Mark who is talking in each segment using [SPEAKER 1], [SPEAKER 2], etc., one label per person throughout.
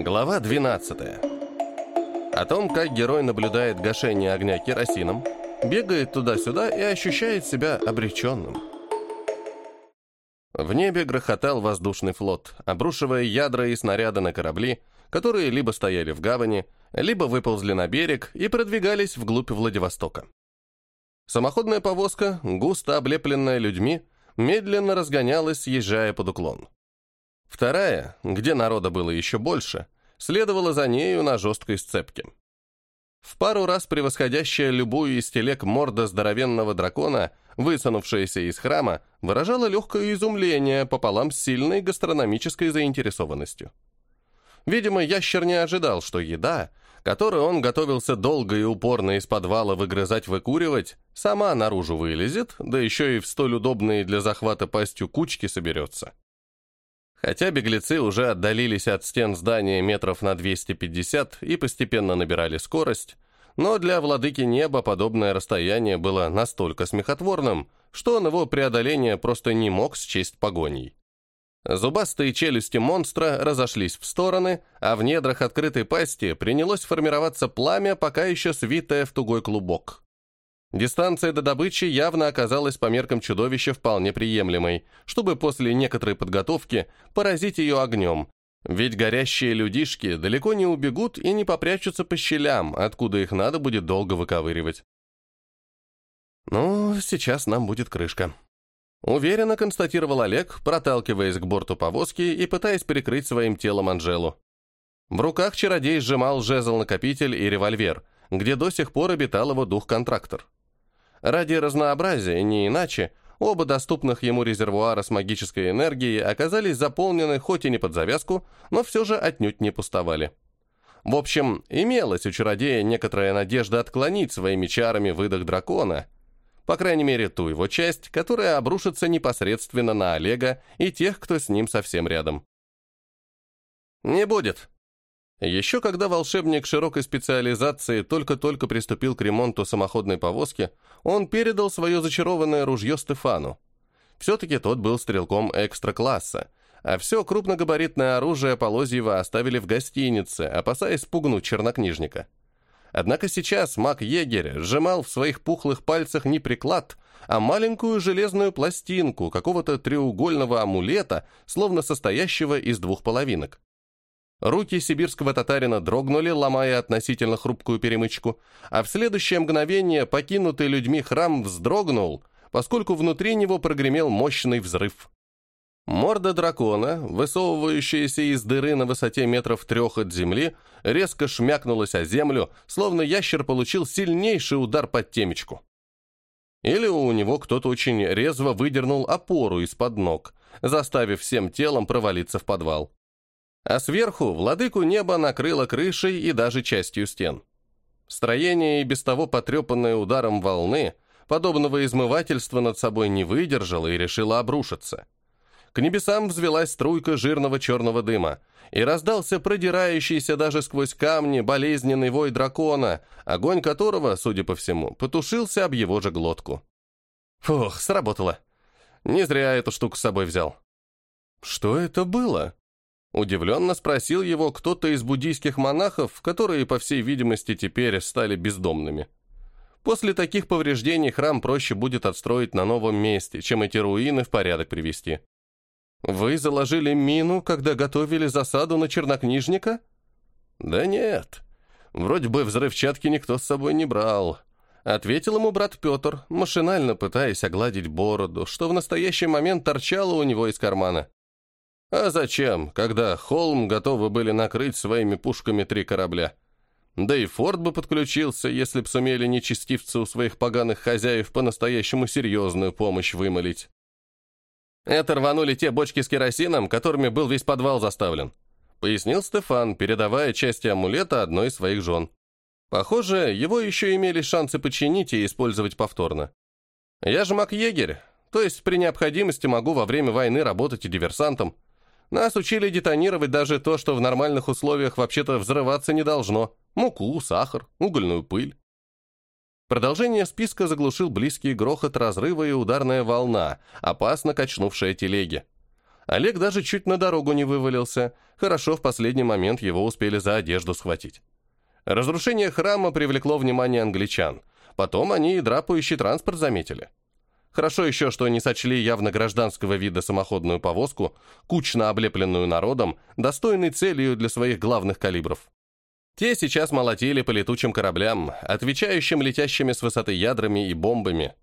[SPEAKER 1] Глава 12. О том, как герой наблюдает гашение огня керосином, бегает туда-сюда и ощущает себя обреченным. В небе грохотал воздушный флот, обрушивая ядра и снаряды на корабли, которые либо стояли в гавани, либо выползли на берег и продвигались вглубь Владивостока. Самоходная повозка, густо облепленная людьми, медленно разгонялась, съезжая под уклон. Вторая, где народа было еще больше, следовала за нею на жесткой сцепке. В пару раз превосходящая любую из телег морда здоровенного дракона, высунувшаяся из храма, выражала легкое изумление пополам с сильной гастрономической заинтересованностью. Видимо, ящер не ожидал, что еда, которую он готовился долго и упорно из подвала выгрызать-выкуривать, сама наружу вылезет, да еще и в столь удобные для захвата пастью кучки соберется. Хотя беглецы уже отдалились от стен здания метров на 250 и постепенно набирали скорость, но для владыки неба подобное расстояние было настолько смехотворным, что он его преодоление просто не мог счесть погоней. Зубастые челюсти монстра разошлись в стороны, а в недрах открытой пасти принялось формироваться пламя, пока еще свитое в тугой клубок. Дистанция до добычи явно оказалась по меркам чудовища вполне приемлемой, чтобы после некоторой подготовки поразить ее огнем, ведь горящие людишки далеко не убегут и не попрячутся по щелям, откуда их надо будет долго выковыривать. «Ну, сейчас нам будет крышка», — уверенно констатировал Олег, проталкиваясь к борту повозки и пытаясь перекрыть своим телом Анжелу. В руках чародей сжимал жезл-накопитель и револьвер, где до сих пор обитал его дух-контрактор. Ради разнообразия, не иначе, оба доступных ему резервуара с магической энергией оказались заполнены хоть и не под завязку, но все же отнюдь не пустовали. В общем, имелась у чародея некоторая надежда отклонить своими чарами выдох дракона, по крайней мере, ту его часть, которая обрушится непосредственно на Олега и тех, кто с ним совсем рядом. «Не будет», еще когда волшебник широкой специализации только-только приступил к ремонту самоходной повозки, он передал свое зачарованное ружье Стефану. Все-таки тот был стрелком экстра-класса, а все крупногабаритное оружие Полозьева оставили в гостинице, опасаясь спугнуть чернокнижника. Однако сейчас маг-егерь сжимал в своих пухлых пальцах не приклад, а маленькую железную пластинку какого-то треугольного амулета, словно состоящего из двух половинок. Руки сибирского татарина дрогнули, ломая относительно хрупкую перемычку, а в следующее мгновение покинутый людьми храм вздрогнул, поскольку внутри него прогремел мощный взрыв. Морда дракона, высовывающаяся из дыры на высоте метров трех от земли, резко шмякнулась о землю, словно ящер получил сильнейший удар под темечку. Или у него кто-то очень резво выдернул опору из-под ног, заставив всем телом провалиться в подвал а сверху владыку неба накрыло крышей и даже частью стен. Строение и без того потрепанное ударом волны, подобного измывательства над собой не выдержало и решило обрушиться. К небесам взвелась струйка жирного черного дыма, и раздался продирающийся даже сквозь камни болезненный вой дракона, огонь которого, судя по всему, потушился об его же глотку. Фух, сработало. Не зря эту штуку с собой взял. Что это было? Удивленно спросил его кто-то из буддийских монахов, которые, по всей видимости, теперь стали бездомными. После таких повреждений храм проще будет отстроить на новом месте, чем эти руины в порядок привести. «Вы заложили мину, когда готовили засаду на чернокнижника?» «Да нет. Вроде бы взрывчатки никто с собой не брал», — ответил ему брат Петр, машинально пытаясь огладить бороду, что в настоящий момент торчало у него из кармана. А зачем, когда холм готовы были накрыть своими пушками три корабля? Да и форт бы подключился, если б сумели нечестивцы у своих поганых хозяев по-настоящему серьезную помощь вымолить. Это рванули те бочки с керосином, которыми был весь подвал заставлен, пояснил Стефан, передавая части амулета одной из своих жен. Похоже, его еще имели шансы починить и использовать повторно. Я же маг-егерь, то есть при необходимости могу во время войны работать и диверсантом. Нас учили детонировать даже то, что в нормальных условиях вообще-то взрываться не должно. Муку, сахар, угольную пыль. Продолжение списка заглушил близкий грохот разрыва и ударная волна, опасно качнувшая телеги. Олег даже чуть на дорогу не вывалился. Хорошо, в последний момент его успели за одежду схватить. Разрушение храма привлекло внимание англичан. Потом они и драпающий транспорт заметили. Хорошо еще, что не сочли явно гражданского вида самоходную повозку, кучно облепленную народом, достойной целью для своих главных калибров. Те сейчас молотили по летучим кораблям, отвечающим летящими с высоты ядрами и бомбами,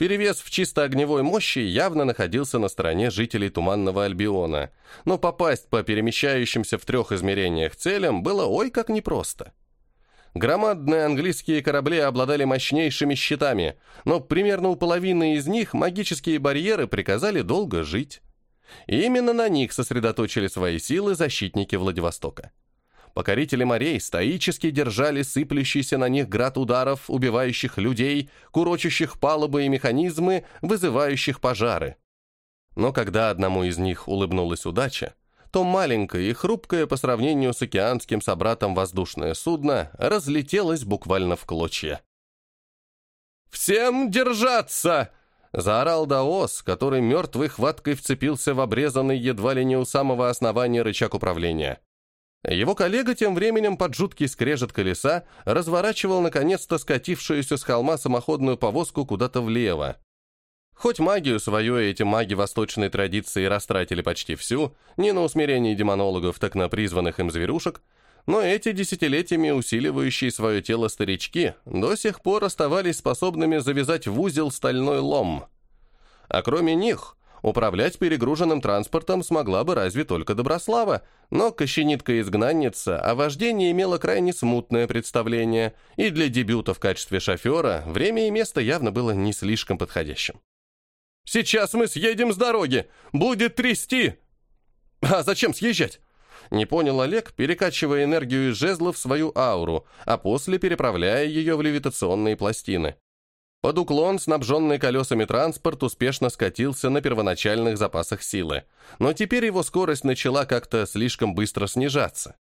[SPEAKER 1] Перевес в чисто огневой мощи явно находился на стороне жителей Туманного Альбиона, но попасть по перемещающимся в трех измерениях целям было ой как непросто. Громадные английские корабли обладали мощнейшими щитами, но примерно у половины из них магические барьеры приказали долго жить. И именно на них сосредоточили свои силы защитники Владивостока. Покорители морей стоически держали сыплющийся на них град ударов, убивающих людей, курочащих палубы и механизмы, вызывающих пожары. Но когда одному из них улыбнулась удача, то маленькое и хрупкое по сравнению с океанским собратом воздушное судно разлетелось буквально в клочья. «Всем держаться!» — заорал Даос, который мертвой хваткой вцепился в обрезанный едва ли не у самого основания рычаг управления. Его коллега тем временем под жуткий скрежет колеса разворачивал наконец-то скатившуюся с холма самоходную повозку куда-то влево. Хоть магию свою эти маги восточной традиции растратили почти всю, не на усмирение демонологов, так на призванных им зверушек, но эти десятилетиями усиливающие свое тело старички до сих пор оставались способными завязать в узел стальной лом. А кроме них, Управлять перегруженным транспортом смогла бы разве только Доброслава, но кощенитка-изгнанница о вождении имела крайне смутное представление, и для дебюта в качестве шофера время и место явно было не слишком подходящим. «Сейчас мы съедем с дороги! Будет трясти!» «А зачем съезжать?» Не понял Олег, перекачивая энергию из жезла в свою ауру, а после переправляя ее в левитационные пластины. Под уклон, снабженный колесами транспорт, успешно скатился на первоначальных запасах силы, но теперь его скорость начала как-то слишком быстро снижаться.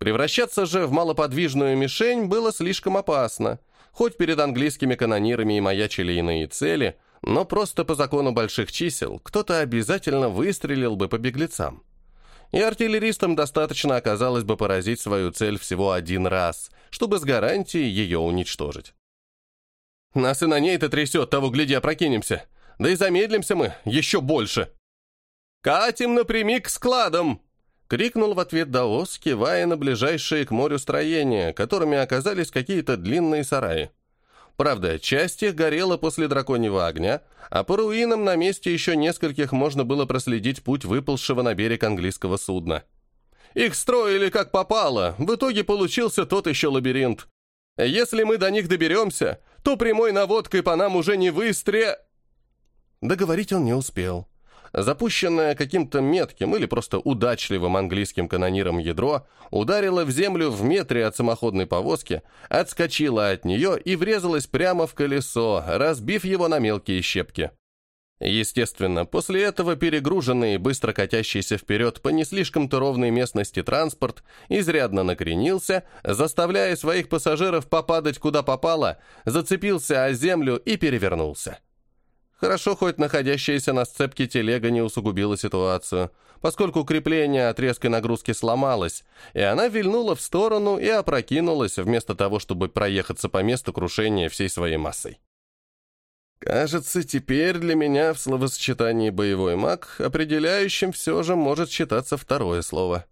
[SPEAKER 1] Превращаться же в малоподвижную мишень было слишком опасно, хоть перед английскими канонирами и маячили иные цели, но просто по закону больших чисел кто-то обязательно выстрелил бы по беглецам. И артиллеристам достаточно оказалось бы поразить свою цель всего один раз, чтобы с гарантией ее уничтожить. Нас и на ней-то трясет, того гляди, опрокинемся. Да и замедлимся мы еще больше. «Катим напрямик к складам!» — крикнул в ответ Даос, кивая на ближайшие к морю строения, которыми оказались какие-то длинные сараи. Правда, часть их горела после драконьего огня, а по руинам на месте еще нескольких можно было проследить путь выползшего на берег английского судна. Их строили как попало, в итоге получился тот еще лабиринт. Если мы до них доберемся, то прямой наводкой по нам уже не выстре...» Договорить он не успел. Запущенное каким-то метким или просто удачливым английским канониром ядро ударило в землю в метре от самоходной повозки, отскочило от нее и врезалось прямо в колесо, разбив его на мелкие щепки. Естественно, после этого перегруженный и быстро катящийся вперед по не слишком-то ровной местности транспорт изрядно накренился, заставляя своих пассажиров попадать куда попало, зацепился о землю и перевернулся. Хорошо, хоть находящаяся на сцепке телега не усугубила ситуацию, поскольку крепление от резкой нагрузки сломалось, и она вильнула в сторону и опрокинулась, вместо того, чтобы проехаться по месту крушения всей своей массой. Кажется, теперь для меня в словосочетании «боевой маг» определяющим все же может считаться второе слово.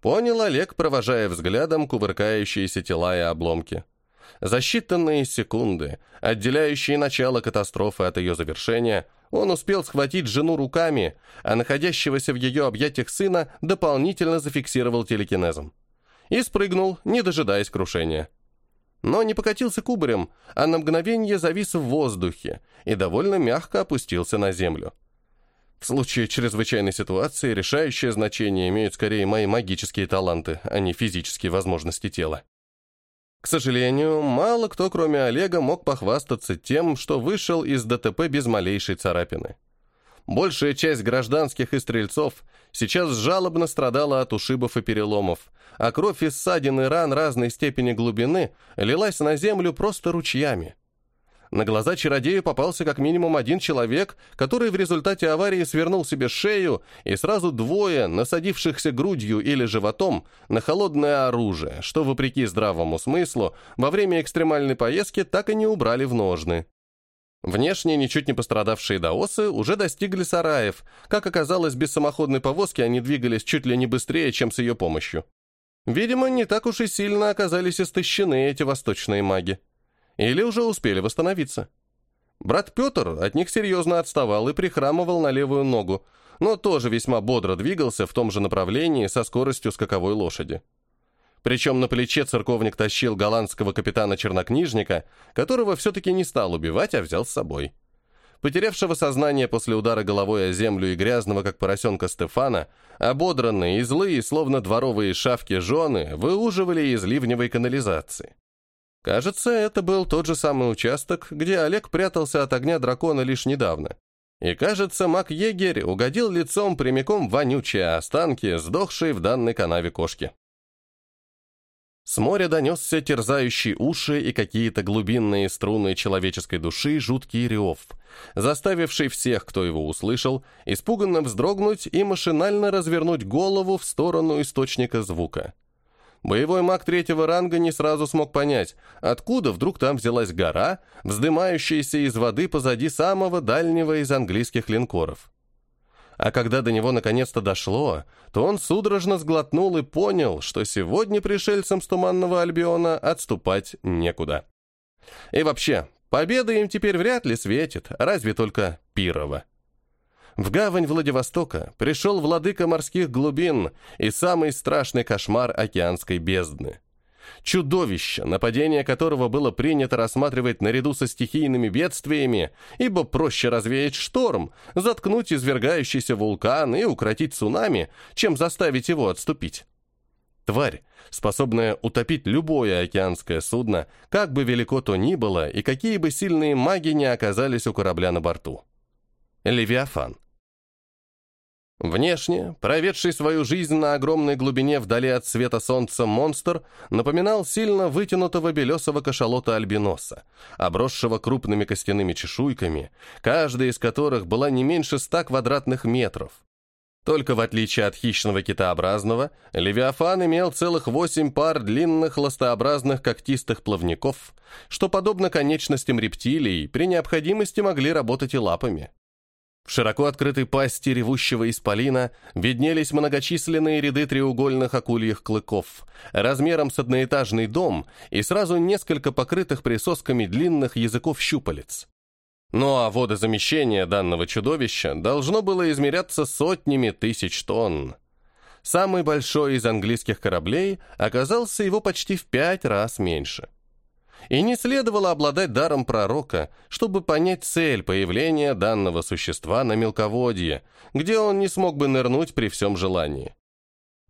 [SPEAKER 1] Понял Олег, провожая взглядом кувыркающиеся тела и обломки. За считанные секунды, отделяющие начало катастрофы от ее завершения, он успел схватить жену руками, а находящегося в ее объятиях сына дополнительно зафиксировал телекинезом. И спрыгнул, не дожидаясь крушения но не покатился кубарем, а на мгновение завис в воздухе и довольно мягко опустился на землю. В случае чрезвычайной ситуации решающее значение имеют скорее мои магические таланты, а не физические возможности тела. К сожалению, мало кто, кроме Олега, мог похвастаться тем, что вышел из ДТП без малейшей царапины. Большая часть гражданских и стрельцов сейчас жалобно страдала от ушибов и переломов, а кровь из ссадин и ран разной степени глубины лилась на землю просто ручьями. На глаза чародею попался как минимум один человек, который в результате аварии свернул себе шею, и сразу двое, насадившихся грудью или животом, на холодное оружие, что, вопреки здравому смыслу, во время экстремальной поездки так и не убрали в ножны. Внешне ничуть не пострадавшие даосы уже достигли сараев. Как оказалось, без самоходной повозки они двигались чуть ли не быстрее, чем с ее помощью. Видимо, не так уж и сильно оказались истощены эти восточные маги. Или уже успели восстановиться. Брат Петр от них серьезно отставал и прихрамывал на левую ногу, но тоже весьма бодро двигался в том же направлении со скоростью скаковой лошади. Причем на плече церковник тащил голландского капитана-чернокнижника, которого все-таки не стал убивать, а взял с собой. Потерявшего сознание после удара головой о землю и грязного, как поросенка Стефана, ободранные и злые, словно дворовые шавки жены, выуживали из ливневой канализации. Кажется, это был тот же самый участок, где Олег прятался от огня дракона лишь недавно. И кажется, маг-егерь угодил лицом прямиком вонючие останки, сдохшие в данной канаве кошки. С моря донесся терзающий уши и какие-то глубинные струны человеческой души жуткий рев, заставивший всех, кто его услышал, испуганно вздрогнуть и машинально развернуть голову в сторону источника звука. Боевой маг третьего ранга не сразу смог понять, откуда вдруг там взялась гора, вздымающаяся из воды позади самого дальнего из английских линкоров. А когда до него наконец-то дошло, то он судорожно сглотнул и понял, что сегодня пришельцам с Туманного Альбиона отступать некуда. И вообще, победа им теперь вряд ли светит, разве только Пирова. В гавань Владивостока пришел владыка морских глубин и самый страшный кошмар океанской бездны. Чудовище, нападение которого было принято рассматривать наряду со стихийными бедствиями, ибо проще развеять шторм, заткнуть извергающийся вулкан и укротить цунами, чем заставить его отступить. Тварь, способная утопить любое океанское судно, как бы велико то ни было и какие бы сильные маги не оказались у корабля на борту. Левиафан. Внешне, проведший свою жизнь на огромной глубине вдали от света солнца монстр, напоминал сильно вытянутого белесого кашалота альбиноса, обросшего крупными костяными чешуйками, каждая из которых была не меньше ста квадратных метров. Только в отличие от хищного китообразного, Левиафан имел целых восемь пар длинных ластообразных когтистых плавников, что, подобно конечностям рептилий, при необходимости могли работать и лапами. В широко открытой пасти ревущего исполина виднелись многочисленные ряды треугольных акульих клыков, размером с одноэтажный дом и сразу несколько покрытых присосками длинных языков щупалец. Ну а водозамещение данного чудовища должно было измеряться сотнями тысяч тонн. Самый большой из английских кораблей оказался его почти в пять раз меньше. И не следовало обладать даром пророка, чтобы понять цель появления данного существа на мелководье, где он не смог бы нырнуть при всем желании.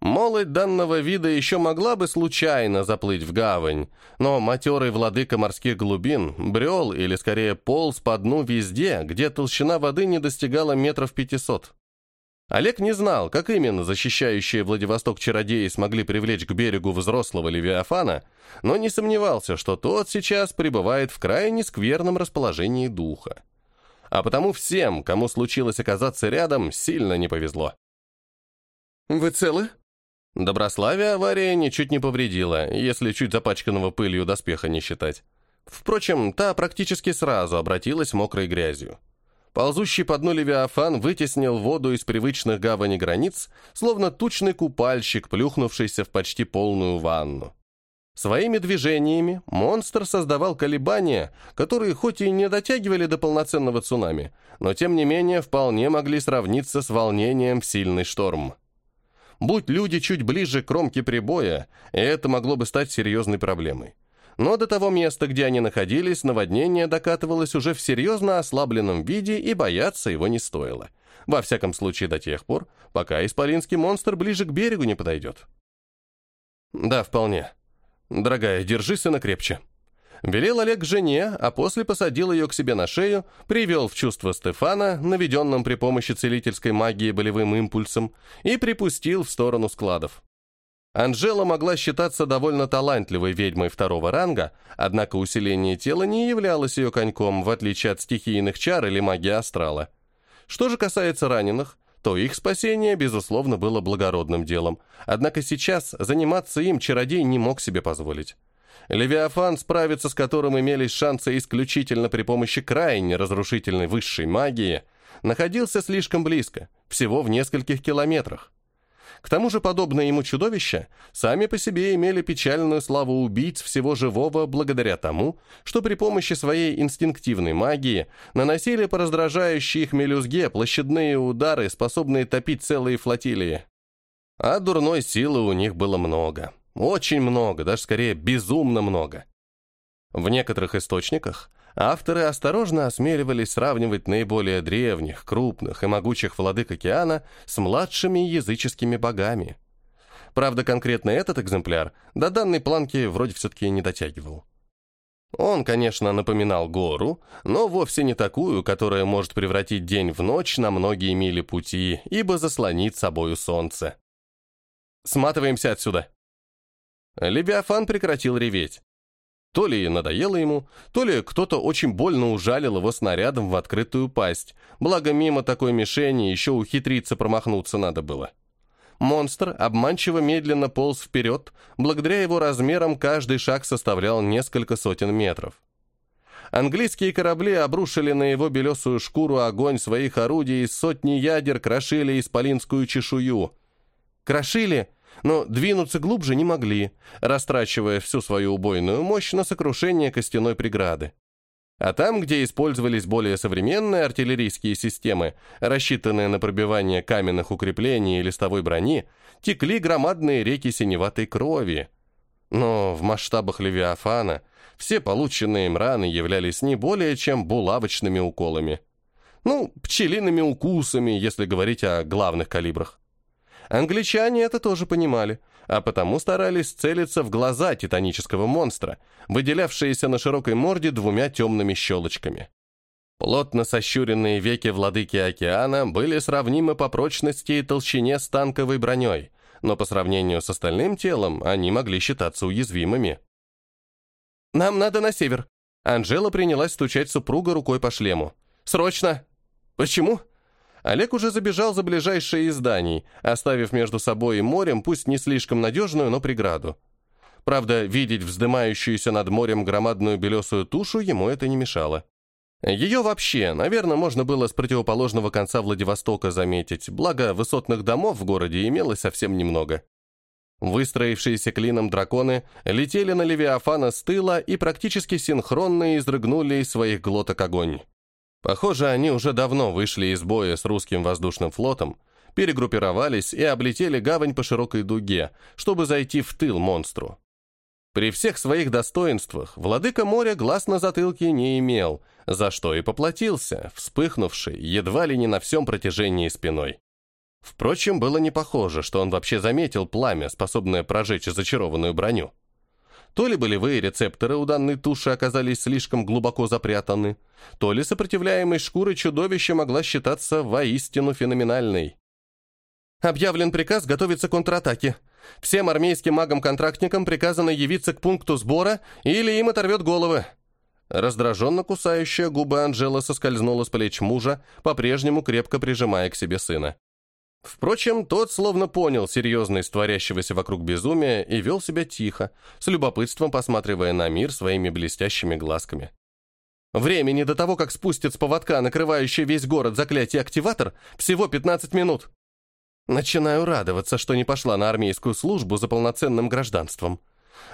[SPEAKER 1] Молодь данного вида еще могла бы случайно заплыть в гавань, но матерый владыка морских глубин брел или скорее полз по дну везде, где толщина воды не достигала метров пятисот. Олег не знал, как именно защищающие Владивосток чародеи смогли привлечь к берегу взрослого Левиафана, но не сомневался, что тот сейчас пребывает в крайне скверном расположении духа. А потому всем, кому случилось оказаться рядом, сильно не повезло.
[SPEAKER 2] «Вы целы?»
[SPEAKER 1] Доброславие авария ничуть не повредила, если чуть запачканного пылью доспеха не считать. Впрочем, та практически сразу обратилась мокрой грязью. Ползущий по дну Левиафан вытеснил воду из привычных гавани границ, словно тучный купальщик, плюхнувшийся в почти полную ванну. Своими движениями монстр создавал колебания, которые хоть и не дотягивали до полноценного цунами, но тем не менее вполне могли сравниться с волнением в сильный шторм. Будь люди чуть ближе к кромке прибоя, это могло бы стать серьезной проблемой но до того места, где они находились, наводнение докатывалось уже в серьезно ослабленном виде, и бояться его не стоило. Во всяком случае, до тех пор, пока исполинский монстр ближе к берегу не подойдет. «Да, вполне. Дорогая, держи сына крепче». Велел Олег жене, а после посадил ее к себе на шею, привел в чувство Стефана, наведенным при помощи целительской магии болевым импульсом, и припустил в сторону складов. Анжела могла считаться довольно талантливой ведьмой второго ранга, однако усиление тела не являлось ее коньком, в отличие от стихийных чар или магии астрала. Что же касается раненых, то их спасение, безусловно, было благородным делом, однако сейчас заниматься им чародей не мог себе позволить. Левиафан, справиться с которым имелись шансы исключительно при помощи крайне разрушительной высшей магии, находился слишком близко, всего в нескольких километрах. К тому же подобные ему чудовища сами по себе имели печальную славу убийц всего живого благодаря тому, что при помощи своей инстинктивной магии наносили по раздражающей их мелюзге площадные удары, способные топить целые флотилии. А дурной силы у них было много. Очень много, даже скорее безумно много. В некоторых источниках авторы осторожно осмеливались сравнивать наиболее древних, крупных и могучих владык океана с младшими языческими богами. Правда, конкретно этот экземпляр до данной планки вроде все-таки не дотягивал. Он, конечно, напоминал гору, но вовсе не такую, которая может превратить день в ночь на многие мили пути, ибо заслонит собою солнце. «Сматываемся отсюда!» Левиафан прекратил реветь. То ли надоело ему, то ли кто-то очень больно ужалил его снарядом в открытую пасть, благо мимо такой мишени еще ухитриться промахнуться надо было. Монстр обманчиво медленно полз вперед, благодаря его размерам каждый шаг составлял несколько сотен метров. Английские корабли обрушили на его белесую шкуру огонь своих орудий, сотни ядер крошили исполинскую чешую. Крошили но двинуться глубже не могли, растрачивая всю свою убойную мощь на сокрушение костяной преграды. А там, где использовались более современные артиллерийские системы, рассчитанные на пробивание каменных укреплений и листовой брони, текли громадные реки синеватой крови. Но в масштабах Левиафана все полученные им раны являлись не более чем булавочными уколами. Ну, пчелиными укусами, если говорить о главных калибрах. Англичане это тоже понимали, а потому старались целиться в глаза титанического монстра, выделявшиеся на широкой морде двумя темными щелочками. Плотно сощуренные веки владыки океана были сравнимы по прочности и толщине с танковой броней, но по сравнению с остальным телом они могли считаться уязвимыми. «Нам надо на север», Анжела принялась стучать супруга рукой по шлему. «Срочно!» «Почему?» Олег уже забежал за ближайшее из зданий, оставив между собой и морем, пусть не слишком надежную, но преграду. Правда, видеть вздымающуюся над морем громадную белесую тушу ему это не мешало. Ее вообще, наверное, можно было с противоположного конца Владивостока заметить, благо высотных домов в городе имелось совсем немного. Выстроившиеся клином драконы летели на Левиафана с тыла и практически синхронно изрыгнули из своих глоток огонь. Похоже, они уже давно вышли из боя с русским воздушным флотом, перегруппировались и облетели гавань по широкой дуге, чтобы зайти в тыл монстру. При всех своих достоинствах владыка моря глаз на затылке не имел, за что и поплатился, вспыхнувший едва ли не на всем протяжении спиной. Впрочем, было не похоже, что он вообще заметил пламя, способное прожечь зачарованную броню. То ли болевые рецепторы у данной туши оказались слишком глубоко запрятаны, то ли сопротивляемость шкуры чудовища могла считаться воистину феноменальной. Объявлен приказ готовиться к контратаке. Всем армейским магам-контрактникам приказано явиться к пункту сбора, или им оторвет головы. Раздраженно кусающая губы Анжела соскользнула с плеч мужа, по-прежнему крепко прижимая к себе сына. Впрочем, тот словно понял серьезность творящегося вокруг безумия и вел себя тихо, с любопытством посматривая на мир своими блестящими глазками. Времени до того, как спустит с поводка, накрывающий весь город заклятие активатор, всего 15 минут. Начинаю радоваться, что не пошла на армейскую службу за полноценным гражданством.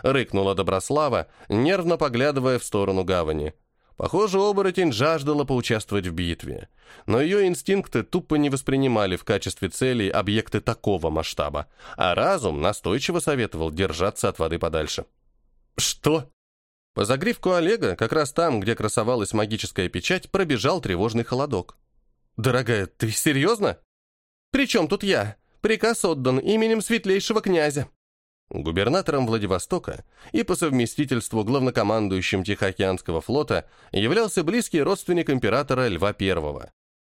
[SPEAKER 1] Рыкнула Доброслава, нервно поглядывая в сторону гавани. Похоже, оборотень жаждала поучаствовать в битве, но ее инстинкты тупо не воспринимали в качестве целей объекты такого масштаба, а разум настойчиво советовал держаться от воды подальше. «Что?» По загривку Олега, как раз там, где красовалась магическая печать, пробежал тревожный холодок. «Дорогая, ты серьезно?» «При чем тут я? Приказ отдан именем светлейшего князя», Губернатором Владивостока и по совместительству главнокомандующим Тихоокеанского флота являлся близкий родственник императора Льва I.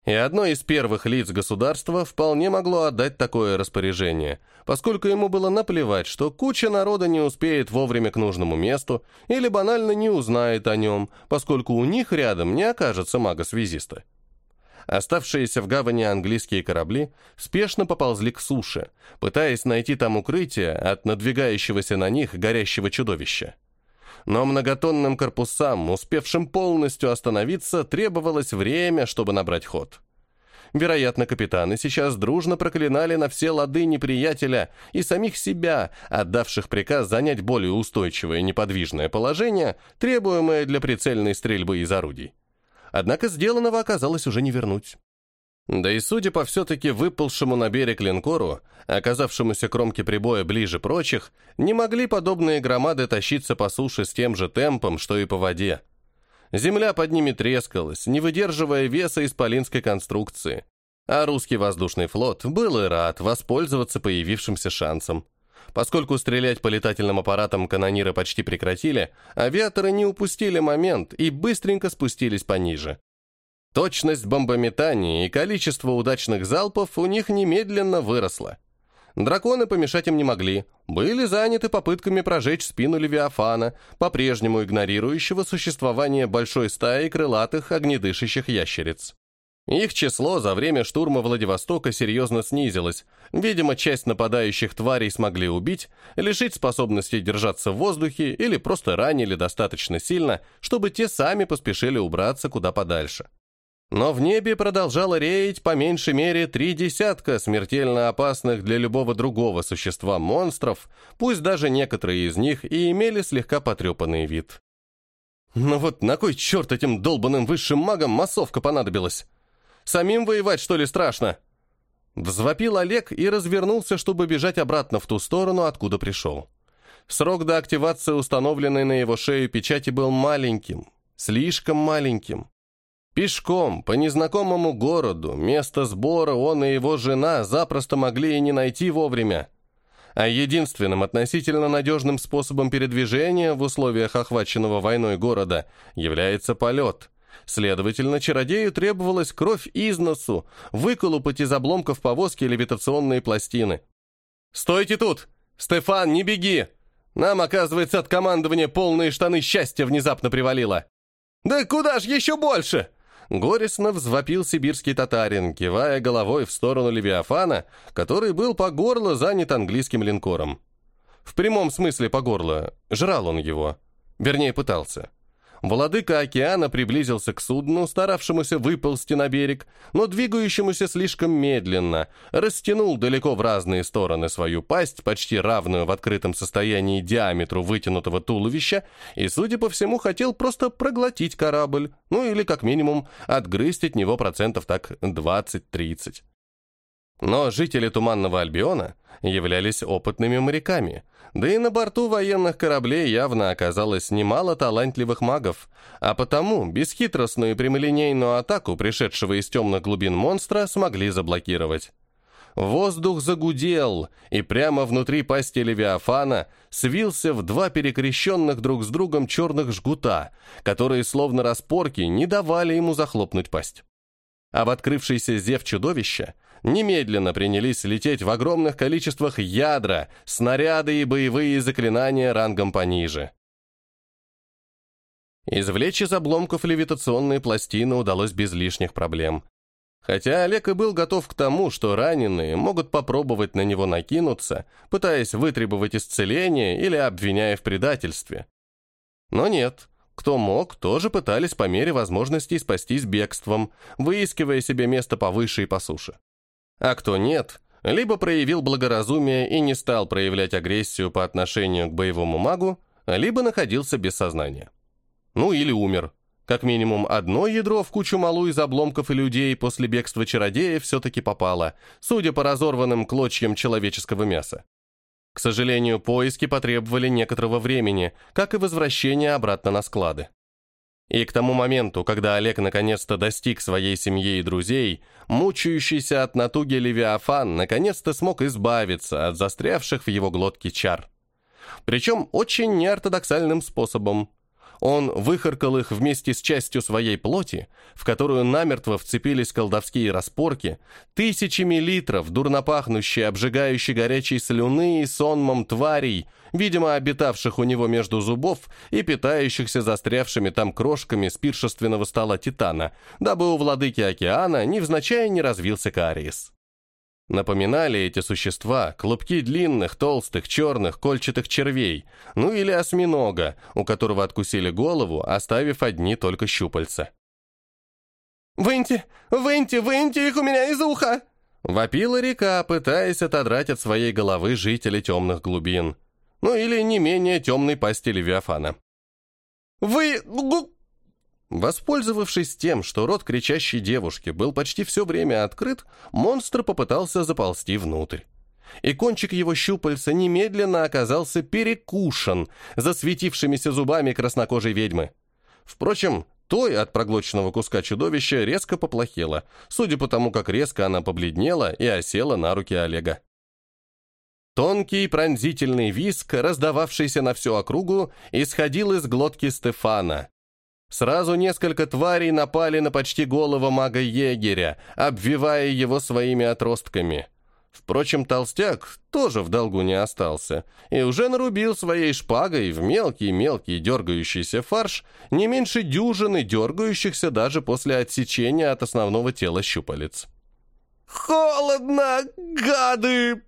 [SPEAKER 1] И одно из первых лиц государства вполне могло отдать такое распоряжение, поскольку ему было наплевать, что куча народа не успеет вовремя к нужному месту или банально не узнает о нем, поскольку у них рядом не окажется мага-связиста. Оставшиеся в гавани английские корабли спешно поползли к суше, пытаясь найти там укрытие от надвигающегося на них горящего чудовища. Но многотонным корпусам, успевшим полностью остановиться, требовалось время, чтобы набрать ход. Вероятно, капитаны сейчас дружно проклинали на все лады неприятеля и самих себя, отдавших приказ занять более устойчивое неподвижное положение, требуемое для прицельной стрельбы из орудий. Однако сделанного оказалось уже не вернуть. Да и судя по все-таки выползшему на берег линкору, оказавшемуся кромке прибоя ближе прочих, не могли подобные громады тащиться по суше с тем же темпом, что и по воде. Земля под ними трескалась, не выдерживая веса исполинской конструкции. А русский воздушный флот был и рад воспользоваться появившимся шансом. Поскольку стрелять по летательным аппаратам канониры почти прекратили, авиаторы не упустили момент и быстренько спустились пониже. Точность бомбометания и количество удачных залпов у них немедленно выросло. Драконы помешать им не могли, были заняты попытками прожечь спину Левиафана, по-прежнему игнорирующего существование большой стаи крылатых огнедышащих ящериц. Их число за время штурма Владивостока серьезно снизилось. Видимо, часть нападающих тварей смогли убить, лишить способности держаться в воздухе или просто ранили достаточно сильно, чтобы те сами поспешили убраться куда подальше. Но в небе продолжало реять по меньшей мере три десятка смертельно опасных для любого другого существа монстров, пусть даже некоторые из них и имели слегка потрепанный вид. «Ну вот на кой черт этим долбанным высшим магам массовка понадобилась?» Самим воевать, что ли, страшно?» Взвопил Олег и развернулся, чтобы бежать обратно в ту сторону, откуда пришел. Срок до активации установленной на его шею печати был маленьким, слишком маленьким. Пешком, по незнакомому городу, место сбора он и его жена запросто могли и не найти вовремя. А единственным относительно надежным способом передвижения в условиях охваченного войной города является полет – Следовательно, чародею требовалась кровь из носу, выколупать из обломков повозки левитационные пластины. «Стойте тут! Стефан, не беги! Нам, оказывается, от командования полные штаны счастья внезапно привалило!» «Да куда ж еще больше?» Горестно взвопил сибирский татарин, кивая головой в сторону Левиафана, который был по горло занят английским линкором. В прямом смысле по горло, жрал он его. Вернее, пытался. Владыка океана приблизился к судну, старавшемуся выползти на берег, но двигающемуся слишком медленно, растянул далеко в разные стороны свою пасть, почти равную в открытом состоянии диаметру вытянутого туловища, и, судя по всему, хотел просто проглотить корабль, ну или, как минимум, отгрызть от него процентов так 20-30. Но жители Туманного Альбиона являлись опытными моряками, да и на борту военных кораблей явно оказалось немало талантливых магов, а потому бесхитростную и прямолинейную атаку пришедшего из темных глубин монстра смогли заблокировать. Воздух загудел, и прямо внутри пасти Левиафана свился в два перекрещенных друг с другом черных жгута, которые, словно распорки, не давали ему захлопнуть пасть. А в открывшийся зев чудовища немедленно принялись лететь в огромных количествах ядра, снаряды и боевые заклинания рангом пониже. Извлечь из обломков левитационные пластины удалось без лишних проблем. Хотя Олег и был готов к тому, что раненые могут попробовать на него накинуться, пытаясь вытребовать исцеление или обвиняя в предательстве. Но нет, кто мог, тоже пытались по мере возможностей спастись бегством, выискивая себе место повыше и по суше. А кто нет, либо проявил благоразумие и не стал проявлять агрессию по отношению к боевому магу, либо находился без сознания. Ну или умер. Как минимум одно ядро в кучу малу из обломков и людей после бегства чародея все-таки попало, судя по разорванным клочьям человеческого мяса. К сожалению, поиски потребовали некоторого времени, как и возвращение обратно на склады. И к тому моменту, когда Олег наконец-то достиг своей семьи и друзей, мучающийся от натуги Левиафан наконец-то смог избавиться от застрявших в его глотке чар. Причем очень неортодоксальным способом. Он выхаркал их вместе с частью своей плоти, в которую намертво вцепились колдовские распорки, тысячами литров дурнопахнущей, обжигающей горячей слюны и сонмом тварей, видимо, обитавших у него между зубов и питающихся застрявшими там крошками с пиршественного стола Титана, дабы у владыки океана невзначай не развился кариес. Напоминали эти существа клубки длинных, толстых, черных, кольчатых червей, ну или осьминога, у которого откусили голову, оставив одни только щупальца.
[SPEAKER 2] «Выньте! Выньте! Выньте их у меня из уха!»
[SPEAKER 1] Вопила река, пытаясь отодрать от своей головы жителей темных глубин. Ну или не менее темной пасти Левиафана.
[SPEAKER 2] «Вы...
[SPEAKER 1] Воспользовавшись тем, что рот кричащей девушки был почти все время открыт, монстр попытался заползти внутрь. И кончик его щупальца немедленно оказался перекушен засветившимися зубами краснокожей ведьмы. Впрочем, той от проглоченного куска чудовища резко поплохело, судя по тому, как резко она побледнела и осела на руки Олега. Тонкий пронзительный виск, раздававшийся на всю округу, исходил из глотки Стефана, Сразу несколько тварей напали на почти голого мага-егеря, обвивая его своими отростками. Впрочем, толстяк тоже в долгу не остался и уже нарубил своей шпагой в мелкий-мелкий дергающийся фарш не меньше дюжины дергающихся даже после отсечения от основного тела щупалец.
[SPEAKER 2] «Холодно, гады!»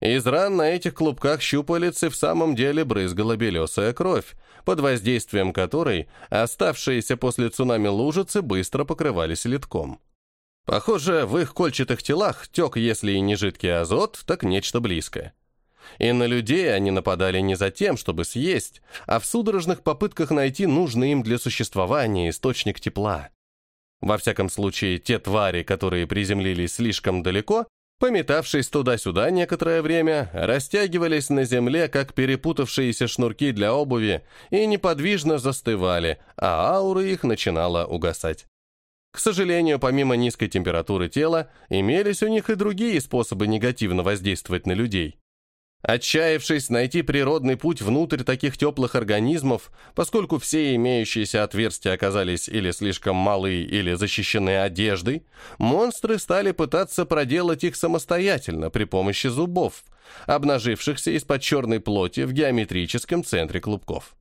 [SPEAKER 1] Из ран на этих клубках щупалец и в самом деле брызгала белесая кровь, под воздействием которой оставшиеся после цунами лужицы быстро покрывались литком. Похоже, в их кольчатых телах тек, если и не жидкий азот, так нечто близкое. И на людей они нападали не за тем, чтобы съесть, а в судорожных попытках найти нужный им для существования источник тепла. Во всяком случае, те твари, которые приземлились слишком далеко, Пометавшись туда-сюда некоторое время, растягивались на земле, как перепутавшиеся шнурки для обуви, и неподвижно застывали, а аура их начинала угасать. К сожалению, помимо низкой температуры тела, имелись у них и другие способы негативно воздействовать на людей. Отчаявшись найти природный путь внутрь таких теплых организмов, поскольку все имеющиеся отверстия оказались или слишком малы, или защищены одеждой, монстры стали пытаться проделать их самостоятельно при помощи зубов, обнажившихся из-под черной плоти в геометрическом центре клубков.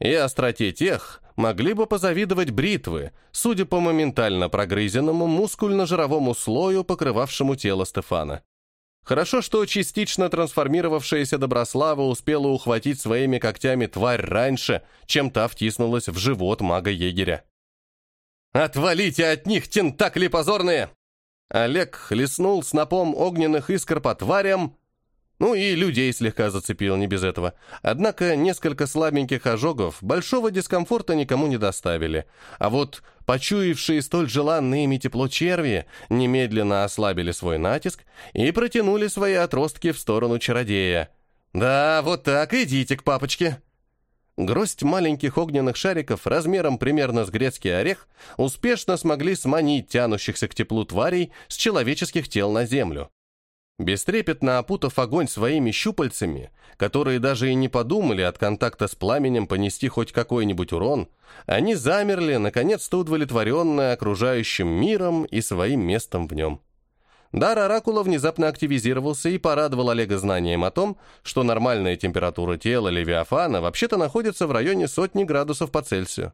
[SPEAKER 1] И остроте тех могли бы позавидовать бритвы, судя по моментально прогрызенному мускульно-жировому слою, покрывавшему тело Стефана. Хорошо, что частично трансформировавшаяся Доброслава успела ухватить своими когтями тварь раньше, чем та втиснулась в живот мага-егеря. «Отвалите от них, тентакли позорные!» Олег хлестнул снопом огненных искр по тварям, ну и людей слегка зацепил, не без этого. Однако несколько слабеньких ожогов большого дискомфорта никому не доставили. А вот почуявшие столь желанные ими тепло черви немедленно ослабили свой натиск и протянули свои отростки в сторону чародея. «Да, вот так, идите к папочке!» Гроздь маленьких огненных шариков размером примерно с грецкий орех успешно смогли сманить тянущихся к теплу тварей с человеческих тел на землю. Бестрепетно опутав огонь своими щупальцами, которые даже и не подумали от контакта с пламенем понести хоть какой-нибудь урон, они замерли, наконец-то удовлетворенные окружающим миром и своим местом в нем. Дар Оракула внезапно активизировался и порадовал Олега знанием о том, что нормальная температура тела Левиафана вообще-то находится в районе сотни градусов по Цельсию.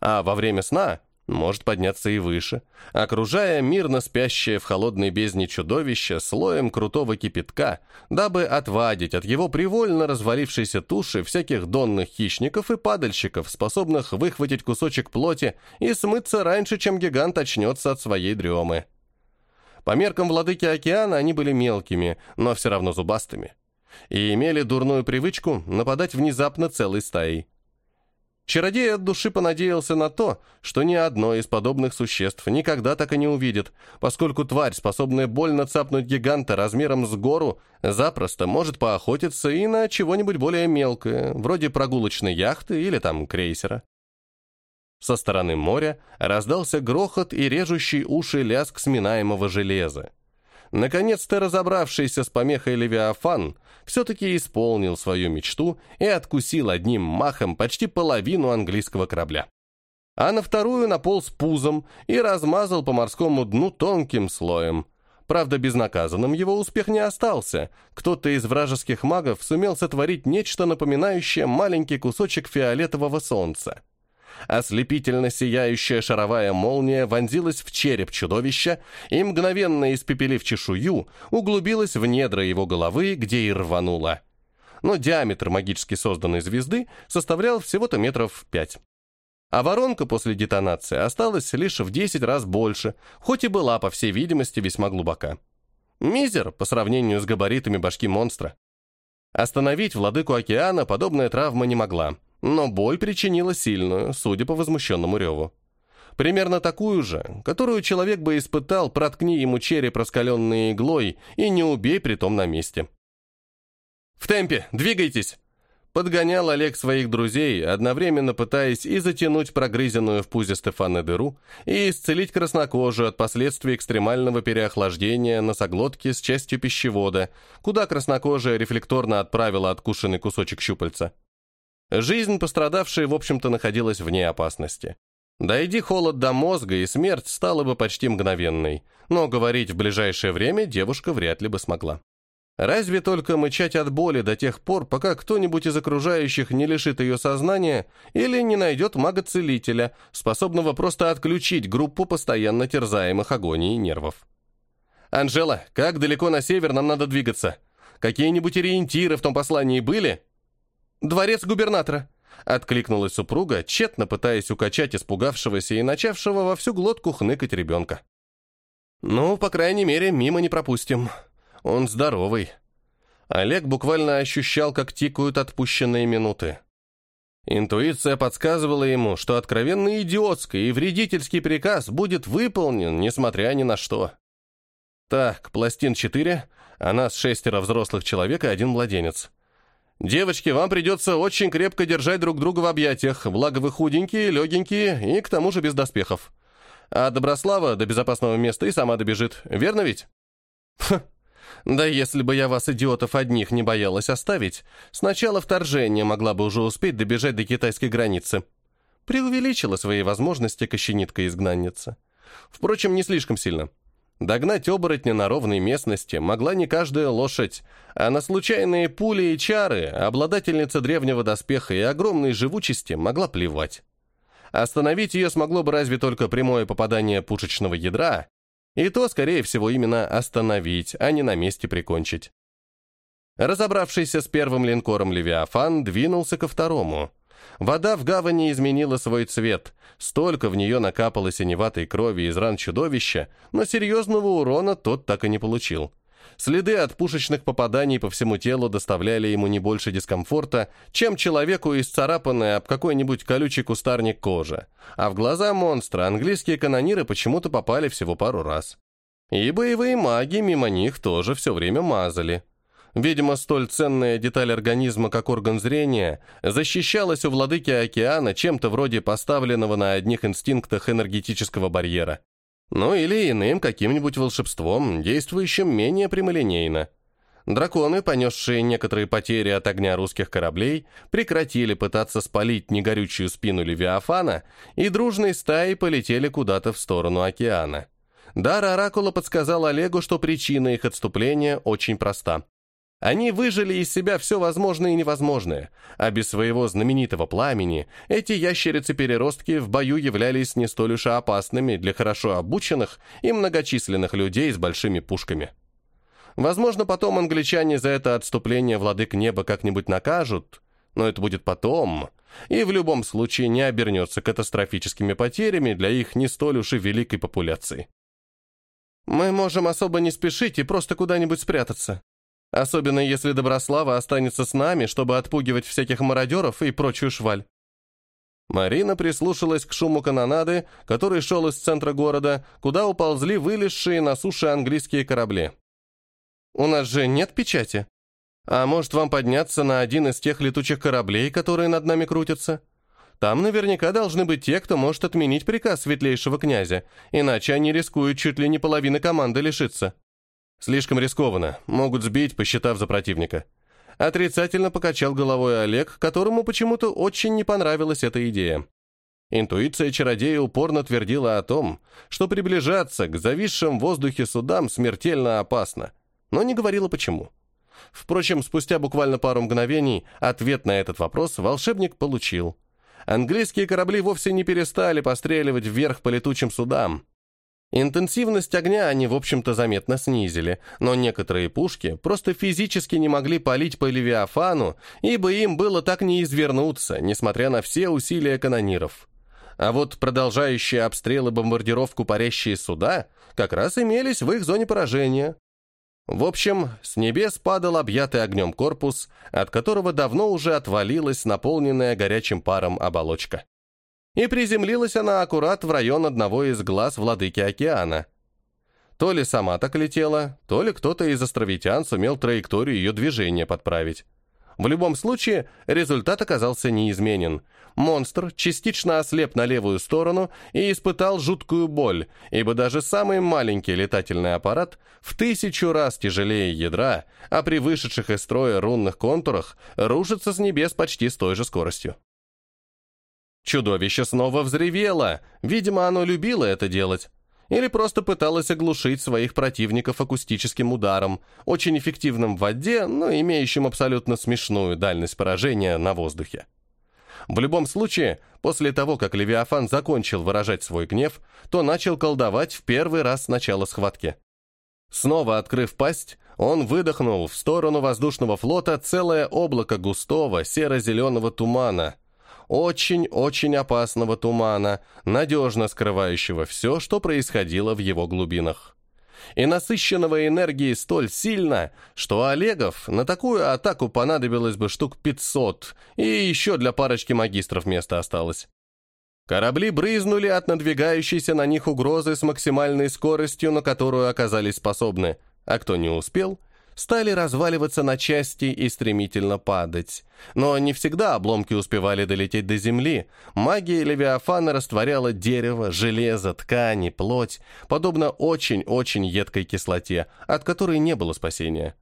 [SPEAKER 1] А во время сна может подняться и выше, окружая мирно спящее в холодной бездне чудовище слоем крутого кипятка, дабы отвадить от его привольно развалившейся туши всяких донных хищников и падальщиков, способных выхватить кусочек плоти и смыться раньше, чем гигант очнется от своей дремы. По меркам владыки океана они были мелкими, но все равно зубастыми, и имели дурную привычку нападать внезапно целой стаей. Чародей от души понадеялся на то, что ни одно из подобных существ никогда так и не увидит, поскольку тварь, способная больно цапнуть гиганта размером с гору, запросто может поохотиться и на чего-нибудь более мелкое, вроде прогулочной яхты или там крейсера. Со стороны моря раздался грохот и режущий уши лязг сминаемого железа. Наконец-то разобравшийся с помехой Левиафан все-таки исполнил свою мечту и откусил одним махом почти половину английского корабля. А на вторую наполз пузом и размазал по морскому дну тонким слоем. Правда, безнаказанным его успех не остался. Кто-то из вражеских магов сумел сотворить нечто напоминающее маленький кусочек фиолетового солнца. Ослепительно сияющая шаровая молния вонзилась в череп чудовища и, мгновенно испепелив чешую, углубилась в недра его головы, где и рванула. Но диаметр магически созданной звезды составлял всего-то метров пять. А воронка после детонации осталась лишь в 10 раз больше, хоть и была, по всей видимости, весьма глубока. Мизер по сравнению с габаритами башки монстра. Остановить владыку океана подобная травма не могла, но боль причинила сильную, судя по возмущенному реву. Примерно такую же, которую человек бы испытал, проткни ему череп раскаленной иглой и не убей притом на месте. «В темпе! Двигайтесь!» Подгонял Олег своих друзей, одновременно пытаясь и затянуть прогрызенную в пузе Стефана дыру, и исцелить краснокожую от последствий экстремального переохлаждения носоглотки с частью пищевода, куда краснокожая рефлекторно отправила откушенный кусочек щупальца. Жизнь пострадавшей, в общем-то, находилась вне опасности. Дойди холод до мозга, и смерть стала бы почти мгновенной, но говорить в ближайшее время девушка вряд ли бы смогла. Разве только мычать от боли до тех пор, пока кто-нибудь из окружающих не лишит ее сознания или не найдет мага-целителя, способного просто отключить группу постоянно терзаемых агонией нервов. «Анжела, как далеко на север нам надо двигаться? Какие-нибудь ориентиры в том послании были?» «Дворец губернатора», — откликнулась супруга, тщетно пытаясь укачать испугавшегося и начавшего во всю глотку хныкать ребенка. «Ну, по крайней мере, мимо не пропустим. Он здоровый». Олег буквально ощущал, как тикают отпущенные минуты. Интуиция подсказывала ему, что откровенно идиотский и вредительский приказ будет выполнен, несмотря ни на что. Так, пластин 4, а нас шестеро взрослых человек и один младенец. Девочки, вам придется очень крепко держать друг друга в объятиях, благо вы худенькие, легенькие и к тому же без доспехов. А Доброслава до безопасного места и сама добежит, верно ведь? Ха, да если бы я вас, идиотов, одних не боялась оставить, с начала вторжения могла бы уже успеть добежать до китайской границы. Преувеличила свои возможности кощенитка-изгнанница. Впрочем, не слишком сильно. Догнать оборотня на ровной местности могла не каждая лошадь, а на случайные пули и чары обладательница древнего доспеха и огромной живучести могла плевать. Остановить ее смогло бы разве только прямое попадание пушечного ядра, и то, скорее всего, именно остановить, а не на месте прикончить. Разобравшийся с первым линкором «Левиафан» двинулся ко второму — Вода в гавани изменила свой цвет, столько в нее накапало синеватой крови из ран чудовища, но серьезного урона тот так и не получил. Следы от пушечных попаданий по всему телу доставляли ему не больше дискомфорта, чем человеку исцарапанная об какой-нибудь колючий кустарник кожа. А в глаза монстра английские канониры почему-то попали всего пару раз. И боевые маги мимо них тоже все время мазали. Видимо, столь ценная деталь организма, как орган зрения, защищалась у владыки океана чем-то вроде поставленного на одних инстинктах энергетического барьера. Ну или иным каким-нибудь волшебством, действующим менее прямолинейно. Драконы, понесшие некоторые потери от огня русских кораблей, прекратили пытаться спалить негорючую спину Левиафана и дружной стаей полетели куда-то в сторону океана. Дар Оракула подсказал Олегу, что причина их отступления очень проста. Они выжили из себя все возможное и невозможное, а без своего знаменитого пламени эти ящерицы-переростки в бою являлись не столь уж опасными для хорошо обученных и многочисленных людей с большими пушками. Возможно, потом англичане за это отступление владык неба как-нибудь накажут, но это будет потом, и в любом случае не обернется катастрофическими потерями для их не столь уж и великой популяции. «Мы можем особо не спешить и просто куда-нибудь спрятаться», Особенно если Доброслава останется с нами, чтобы отпугивать всяких мародеров и прочую шваль. Марина прислушалась к шуму канонады, который шел из центра города, куда уползли вылезшие на суше английские корабли. «У нас же нет печати. А может, вам подняться на один из тех летучих кораблей, которые над нами крутятся? Там наверняка должны быть те, кто может отменить приказ светлейшего князя, иначе они рискуют чуть ли не половины команды лишиться». Слишком рискованно, могут сбить, посчитав за противника. Отрицательно покачал головой Олег, которому почему-то очень не понравилась эта идея. Интуиция чародея упорно твердила о том, что приближаться к зависшим в воздухе судам смертельно опасно, но не говорила почему. Впрочем, спустя буквально пару мгновений ответ на этот вопрос волшебник получил. Английские корабли вовсе не перестали постреливать вверх по летучим судам. Интенсивность огня они, в общем-то, заметно снизили, но некоторые пушки просто физически не могли палить по Левиафану, ибо им было так не извернуться, несмотря на все усилия канониров. А вот продолжающие обстрелы бомбардировку парящие суда как раз имелись в их зоне поражения. В общем, с небес падал объятый огнем корпус, от которого давно уже отвалилась наполненная горячим паром оболочка. И приземлилась она аккурат в район одного из глаз владыки океана. То ли сама так летела, то ли кто-то из островитян сумел траекторию ее движения подправить. В любом случае, результат оказался неизменен. Монстр частично ослеп на левую сторону и испытал жуткую боль, ибо даже самый маленький летательный аппарат в тысячу раз тяжелее ядра, а при вышедших из строя рунных контурах рушится с небес почти с той же скоростью. Чудовище снова взревело, видимо, оно любило это делать. Или просто пыталось оглушить своих противников акустическим ударом, очень эффективным в воде, но имеющим абсолютно смешную дальность поражения на воздухе. В любом случае, после того, как Левиафан закончил выражать свой гнев, то начал колдовать в первый раз с начала схватки. Снова открыв пасть, он выдохнул в сторону воздушного флота целое облако густого серо-зеленого тумана, очень-очень опасного тумана, надежно скрывающего все, что происходило в его глубинах. И насыщенного энергией столь сильно, что Олегов на такую атаку понадобилось бы штук 500, и еще для парочки магистров места осталось. Корабли брызнули от надвигающейся на них угрозы с максимальной скоростью, на которую оказались способны, а кто не успел – стали разваливаться на части и стремительно падать. Но не всегда обломки успевали долететь до земли. Магия Левиафана растворяла дерево, железо, ткани, плоть, подобно очень-очень едкой кислоте, от которой не было спасения.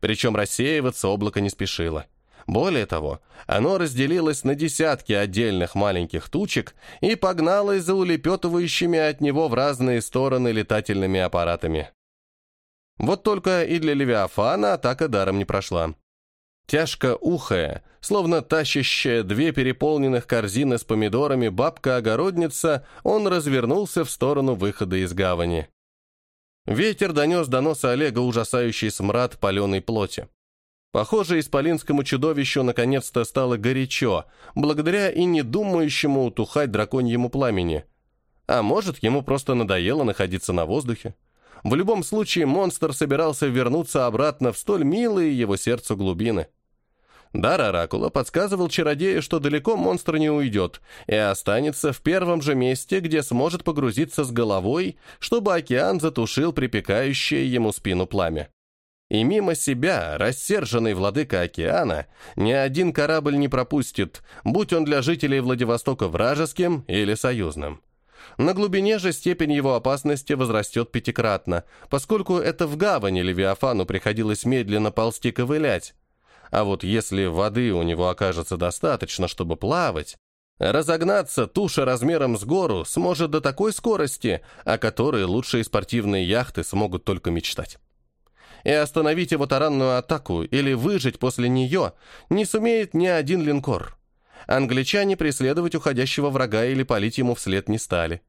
[SPEAKER 1] Причем рассеиваться облако не спешило. Более того, оно разделилось на десятки отдельных маленьких тучек и погналось за улепетывающими от него в разные стороны летательными аппаратами. Вот только и для Левиафана атака даром не прошла. Тяжко ухая, словно тащащая две переполненных корзины с помидорами бабка-огородница, он развернулся в сторону выхода из гавани. Ветер донес до носа Олега ужасающий смрад паленой плоти. Похоже, исполинскому чудовищу наконец-то стало горячо, благодаря и не думающему утухать драконьему пламени. А может, ему просто надоело находиться на воздухе. В любом случае, монстр собирался вернуться обратно в столь милые его сердцу глубины. Дар Оракула подсказывал чародею, что далеко монстр не уйдет и останется в первом же месте, где сможет погрузиться с головой, чтобы океан затушил припекающее ему спину пламя. И мимо себя, рассерженный владыка океана, ни один корабль не пропустит, будь он для жителей Владивостока вражеским или союзным. На глубине же степень его опасности возрастет пятикратно, поскольку это в гавани Левиафану приходилось медленно ползти ковылять. А вот если воды у него окажется достаточно, чтобы плавать, разогнаться туша размером с гору сможет до такой скорости, о которой лучшие спортивные яхты смогут только мечтать. И остановить его таранную атаку или выжить после нее не сумеет ни один линкор – Англичане преследовать уходящего врага или палить ему вслед не стали.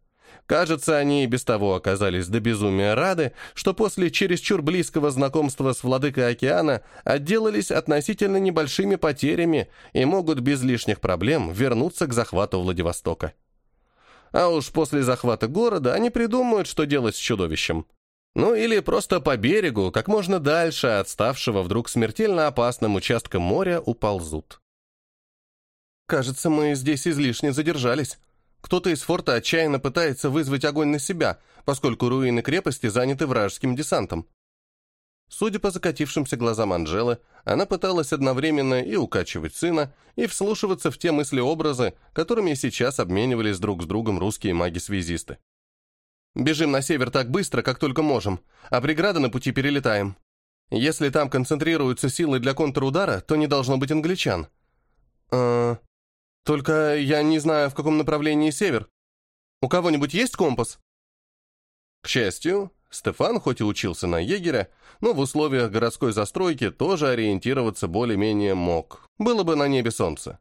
[SPEAKER 1] Кажется, они и без того оказались до безумия рады, что после чересчур близкого знакомства с владыкой океана отделались относительно небольшими потерями и могут без лишних проблем вернуться к захвату Владивостока. А уж после захвата города они придумают, что делать с чудовищем. Ну или просто по берегу, как можно дальше от ставшего вдруг смертельно опасным участком моря уползут. Кажется, мы здесь излишне задержались. Кто-то из форта отчаянно пытается вызвать огонь на себя, поскольку руины крепости заняты вражеским десантом. Судя по закатившимся глазам Анжелы, она пыталась одновременно и укачивать сына, и вслушиваться в те мысли-образы, которыми сейчас обменивались друг с другом русские маги-связисты.
[SPEAKER 2] Бежим на север так быстро, как только можем, а преграды на пути перелетаем. Если там концентрируются силы для контрудара, то не должно быть англичан. Э, только я не знаю, в каком направлении север. У кого-нибудь есть компас?
[SPEAKER 1] К счастью, Стефан хоть и учился на егеря, но в условиях городской застройки тоже ориентироваться более-менее мог. Было бы на небе солнце.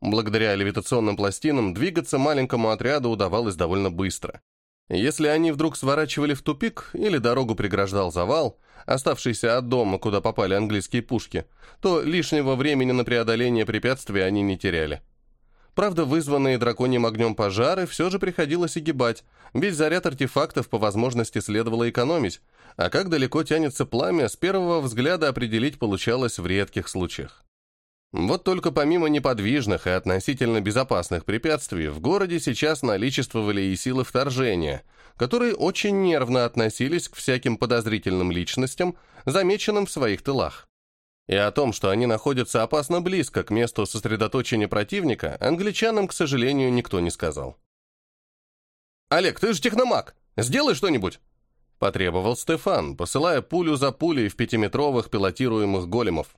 [SPEAKER 1] Благодаря левитационным пластинам двигаться маленькому отряду удавалось довольно быстро. Если они вдруг сворачивали в тупик или дорогу преграждал завал, оставшийся от дома, куда попали английские пушки, то лишнего времени на преодоление препятствий они не теряли. Правда, вызванные драконьим огнем пожары все же приходилось огибать, ведь заряд артефактов по возможности следовало экономить, а как далеко тянется пламя, с первого взгляда определить получалось в редких случаях. Вот только помимо неподвижных и относительно безопасных препятствий, в городе сейчас наличествовали и силы вторжения, которые очень нервно относились к всяким подозрительным личностям, замеченным в своих тылах. И о том, что они находятся опасно близко к месту сосредоточения противника, англичанам, к сожалению, никто не сказал.
[SPEAKER 2] «Олег, ты же техномаг! Сделай что-нибудь!»
[SPEAKER 1] Потребовал Стефан, посылая пулю за пулей в пятиметровых пилотируемых големов.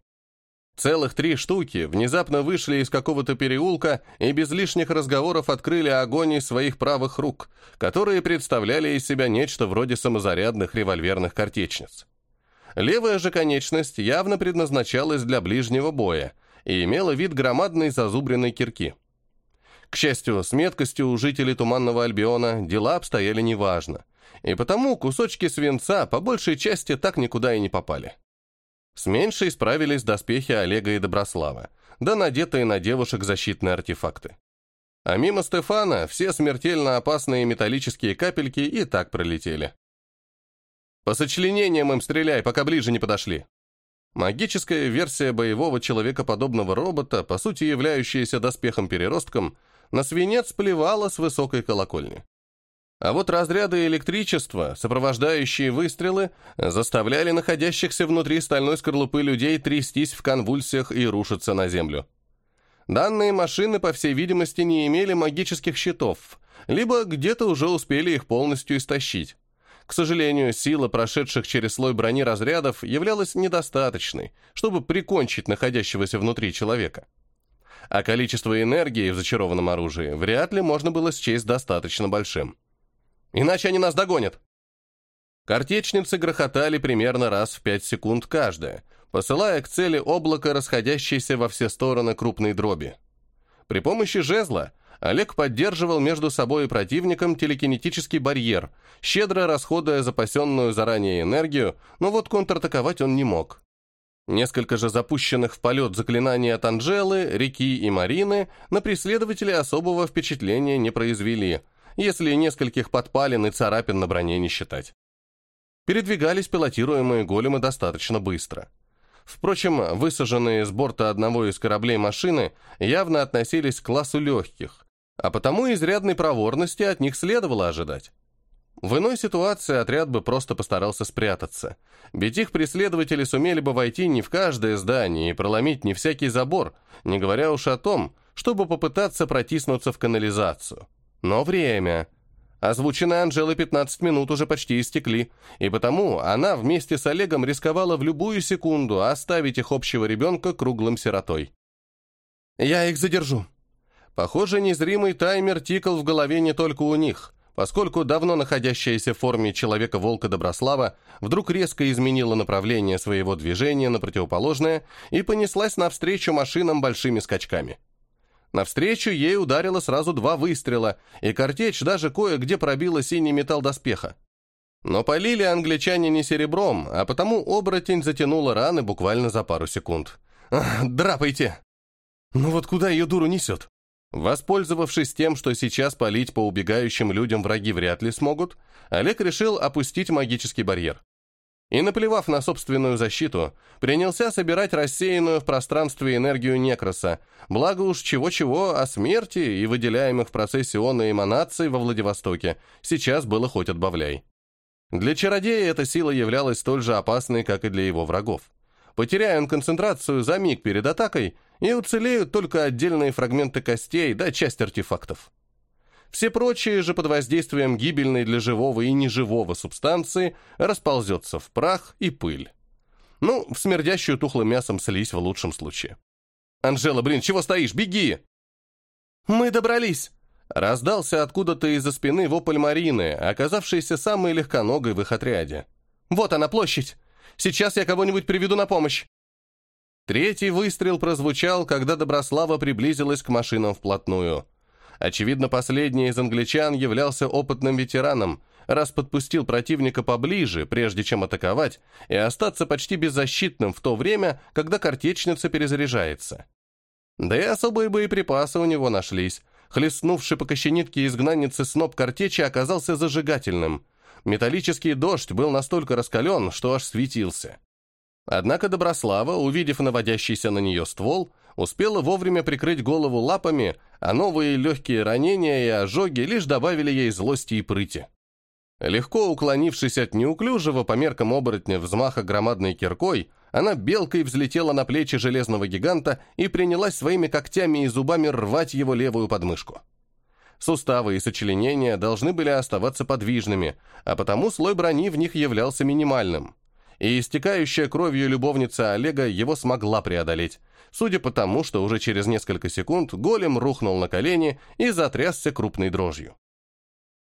[SPEAKER 1] Целых три штуки внезапно вышли из какого-то переулка и без лишних разговоров открыли огонь из своих правых рук, которые представляли из себя нечто вроде самозарядных револьверных картечниц. Левая же конечность явно предназначалась для ближнего боя и имела вид громадной зазубренной кирки. К счастью, с меткостью у жителей Туманного Альбиона дела обстояли неважно, и потому кусочки свинца по большей части так никуда и не попали. С меньшей справились доспехи Олега и Доброслава, да надетые на девушек защитные артефакты. А мимо Стефана все смертельно опасные металлические капельки и так пролетели. По сочленениям им стреляй, пока ближе не подошли. Магическая версия боевого человекоподобного робота, по сути являющаяся доспехом-переростком, на свинец плевала с высокой колокольни. А вот разряды электричества, сопровождающие выстрелы, заставляли находящихся внутри стальной скорлупы людей трястись в конвульсиях и рушиться на землю. Данные машины, по всей видимости, не имели магических щитов, либо где-то уже успели их полностью истощить. К сожалению, сила прошедших через слой брони разрядов являлась недостаточной, чтобы прикончить находящегося внутри человека. А количество энергии в зачарованном оружии вряд ли можно было счесть достаточно большим. Иначе они нас догонят. Картечницы грохотали примерно раз в 5 секунд каждая, посылая к цели облако расходящейся во все стороны крупной дроби. При помощи жезла Олег поддерживал между собой и противником телекинетический барьер, щедро расходуя запасенную заранее энергию, но вот контратаковать он не мог. Несколько же запущенных в полет заклинаний от Анжелы, Реки и Марины на преследователей особого впечатления не произвели, если нескольких подпалин и царапин на броне не считать. Передвигались пилотируемые големы достаточно быстро. Впрочем, высаженные с борта одного из кораблей машины явно относились к классу легких, а потому изрядной проворности от них следовало ожидать. В иной ситуации отряд бы просто постарался спрятаться, ведь их преследователи сумели бы войти не в каждое здание и проломить не всякий забор, не говоря уж о том, чтобы попытаться протиснуться в канализацию. Но время... Озвученные Анжелы 15 минут уже почти истекли, и потому она вместе с Олегом рисковала в любую секунду оставить их общего ребенка круглым сиротой.
[SPEAKER 2] «Я их задержу»,
[SPEAKER 1] Похоже, незримый таймер тикал в голове не только у них, поскольку давно находящаяся в форме человека-волка Доброслава вдруг резко изменила направление своего движения на противоположное и понеслась навстречу машинам большими скачками. Навстречу ей ударило сразу два выстрела, и картечь даже кое-где пробила синий металл доспеха. Но полили англичане не серебром, а потому оборотень затянула раны буквально за пару секунд.
[SPEAKER 2] «Драпайте!» «Ну вот куда ее дуру несет?»
[SPEAKER 1] Воспользовавшись тем, что сейчас палить по убегающим людям враги вряд ли смогут, Олег решил опустить магический барьер. И, наплевав на собственную защиту, принялся собирать рассеянную в пространстве энергию некроса, благо уж чего-чего о смерти и выделяемых в процессе ионной эманаций во Владивостоке сейчас было хоть отбавляй. Для чародея эта сила являлась столь же опасной, как и для его врагов. Потеряя он концентрацию за миг перед атакой, и уцелеют только отдельные фрагменты костей да часть артефактов. Все прочие же под воздействием гибельной для живого и неживого субстанции расползется в прах и пыль. Ну, в смердящую тухлым мясом слизь в лучшем случае. «Анжела, блин, чего стоишь? Беги!»
[SPEAKER 2] «Мы добрались!»
[SPEAKER 1] Раздался откуда-то из-за спины вопль Марины, оказавшейся самой легконогой в их отряде.
[SPEAKER 2] «Вот она, площадь! Сейчас я кого-нибудь приведу на помощь!»
[SPEAKER 1] Третий выстрел прозвучал, когда Доброслава приблизилась к машинам вплотную. Очевидно, последний из англичан являлся опытным ветераном, раз подпустил противника поближе, прежде чем атаковать, и остаться почти беззащитным в то время, когда картечница перезаряжается. Да и особые боеприпасы у него нашлись. Хлестнувший по кощенитке изгнанницы сноп картечи оказался зажигательным. Металлический дождь был настолько раскален, что аж светился. Однако Доброслава, увидев наводящийся на нее ствол, успела вовремя прикрыть голову лапами, а новые легкие ранения и ожоги лишь добавили ей злости и прыти. Легко уклонившись от неуклюжего по меркам оборотня взмаха громадной киркой, она белкой взлетела на плечи железного гиганта и принялась своими когтями и зубами рвать его левую подмышку. Суставы и сочленения должны были оставаться подвижными, а потому слой брони в них являлся минимальным. И истекающая кровью любовница Олега его смогла преодолеть, судя по тому, что уже через несколько секунд голем рухнул на колени и затрясся крупной дрожью.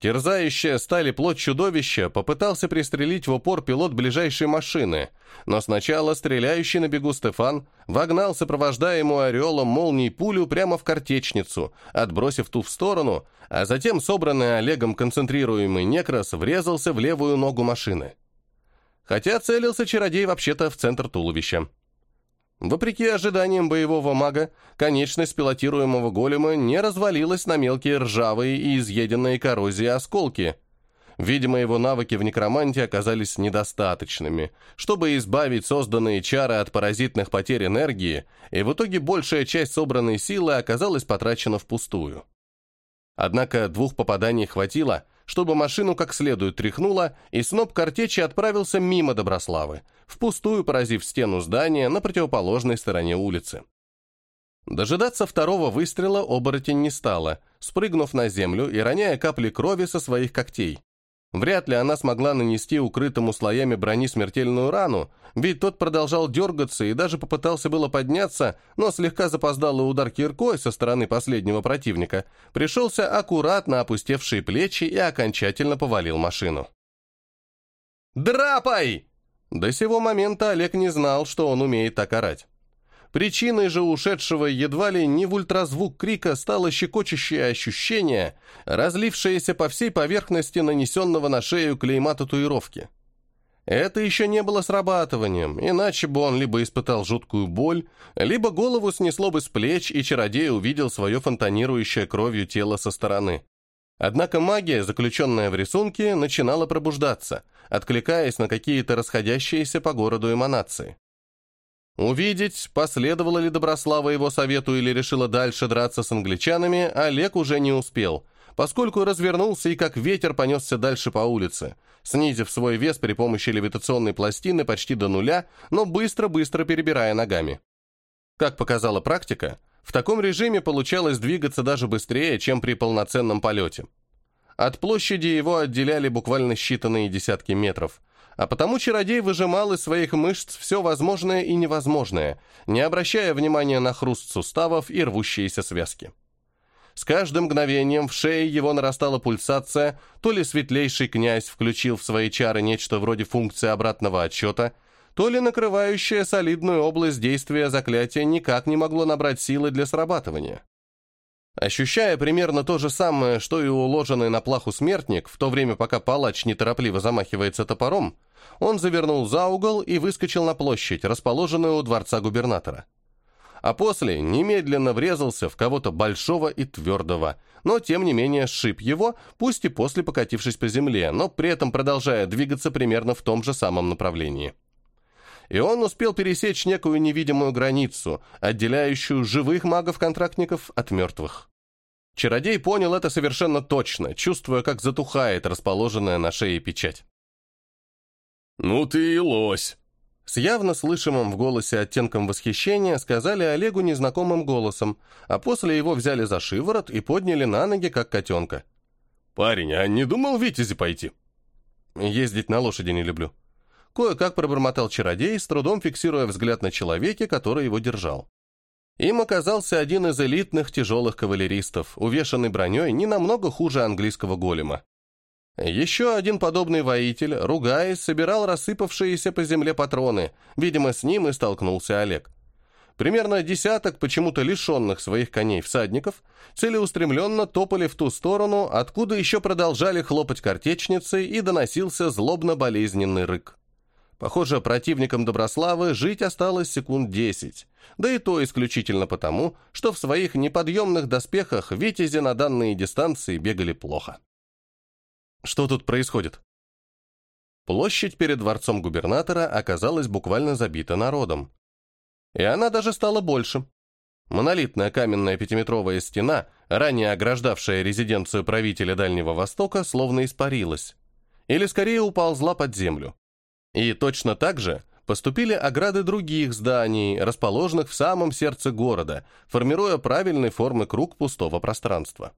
[SPEAKER 1] Терзающая стали плоть чудовища попытался пристрелить в упор пилот ближайшей машины, но сначала стреляющий на бегу Стефан вогнал сопровождаемую орелом молнией пулю прямо в картечницу, отбросив ту в сторону, а затем собранный Олегом концентрируемый некрас врезался в левую ногу машины. Хотя целился чародей вообще-то в центр туловища. Вопреки ожиданиям боевого мага, конечность пилотируемого голема не развалилась на мелкие ржавые и изъеденные коррозией осколки. Видимо, его навыки в некромантии оказались недостаточными, чтобы избавить созданные чары от паразитных потерь энергии, и в итоге большая часть собранной силы оказалась потрачена впустую. Однако двух попаданий хватило, чтобы машину как следует тряхнуло, и сноп картечи отправился мимо Доброславы, впустую поразив стену здания на противоположной стороне улицы. Дожидаться второго выстрела оборотень не стала, спрыгнув на землю и роняя капли крови со своих когтей. Вряд ли она смогла нанести укрытому слоями брони смертельную рану, ведь тот продолжал дергаться и даже попытался было подняться, но слегка запоздалый удар киркой со стороны последнего противника пришелся аккуратно опустевшие плечи и окончательно повалил машину. «Драпай!» До сего момента Олег не знал, что он умеет так орать. Причиной же ушедшего едва ли не в ультразвук крика стало щекочущее ощущение, разлившееся по всей поверхности нанесенного на шею клейма татуировки. Это еще не было срабатыванием, иначе бы он либо испытал жуткую боль, либо голову снесло бы с плеч, и чародей увидел свое фонтанирующее кровью тело со стороны. Однако магия, заключенная в рисунке, начинала пробуждаться, откликаясь на какие-то расходящиеся по городу эманации. Увидеть, последовало ли Доброслава его совету или решила дальше драться с англичанами, Олег уже не успел, поскольку развернулся и как ветер понесся дальше по улице, снизив свой вес при помощи левитационной пластины почти до нуля, но быстро-быстро перебирая ногами. Как показала практика, в таком режиме получалось двигаться даже быстрее, чем при полноценном полете. От площади его отделяли буквально считанные десятки метров, а потому чародей выжимал из своих мышц все возможное и невозможное, не обращая внимания на хруст суставов и рвущиеся связки. С каждым мгновением в шее его нарастала пульсация, то ли светлейший князь включил в свои чары нечто вроде функции обратного отсчета, то ли накрывающая солидную область действия заклятия никак не могло набрать силы для срабатывания. Ощущая примерно то же самое, что и уложенный на плаху смертник, в то время пока палач неторопливо замахивается топором, он завернул за угол и выскочил на площадь, расположенную у дворца губернатора. А после немедленно врезался в кого-то большого и твердого, но тем не менее сшиб его, пусть и после покатившись по земле, но при этом продолжая двигаться примерно в том же самом направлении. И он успел пересечь некую невидимую границу, отделяющую живых магов-контрактников от мертвых. Чародей понял это совершенно точно, чувствуя, как затухает расположенная на шее печать.
[SPEAKER 3] «Ну ты и лось!»
[SPEAKER 1] С явно слышимым в голосе оттенком восхищения сказали Олегу незнакомым голосом, а после его взяли за шиворот и подняли на ноги, как котенка.
[SPEAKER 3] «Парень, а не думал Витязи пойти?»
[SPEAKER 2] «Ездить на лошади не люблю». Кое-как пробормотал чародей, с трудом фиксируя взгляд на человеке, который его держал. Им оказался один из элитных тяжелых кавалеристов, увешанный броней не намного хуже английского голема. Еще один подобный воитель, ругаясь, собирал рассыпавшиеся по земле патроны. Видимо, с ним и столкнулся Олег. Примерно десяток почему-то лишенных своих коней всадников целеустремленно топали в ту сторону, откуда еще продолжали хлопать картечницы и доносился злобно-болезненный рык. Похоже, противникам Доброславы жить осталось секунд десять, да и то исключительно потому, что в своих неподъемных доспехах витязи на данные дистанции бегали плохо. Что тут происходит? Площадь перед дворцом губернатора оказалась буквально забита народом. И она даже стала больше. Монолитная каменная пятиметровая стена, ранее ограждавшая резиденцию правителя Дальнего Востока, словно испарилась. Или скорее уползла под землю. И точно так же поступили ограды других зданий, расположенных в самом сердце города, формируя правильной формы круг пустого пространства.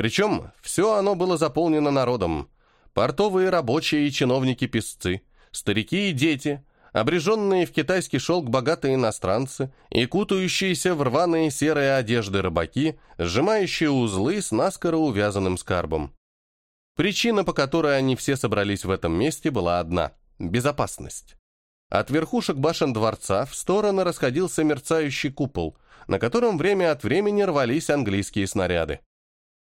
[SPEAKER 2] Причем все оно было заполнено народом. Портовые рабочие и чиновники-песцы, старики и дети, обреженные в китайский шелк богатые иностранцы и кутающиеся в рваные серые одежды рыбаки, сжимающие узлы с наскоро увязанным скарбом. Причина, по которой они все собрались в этом месте, была одна – безопасность. От верхушек башен дворца в стороны расходился мерцающий купол, на котором время от времени рвались английские снаряды.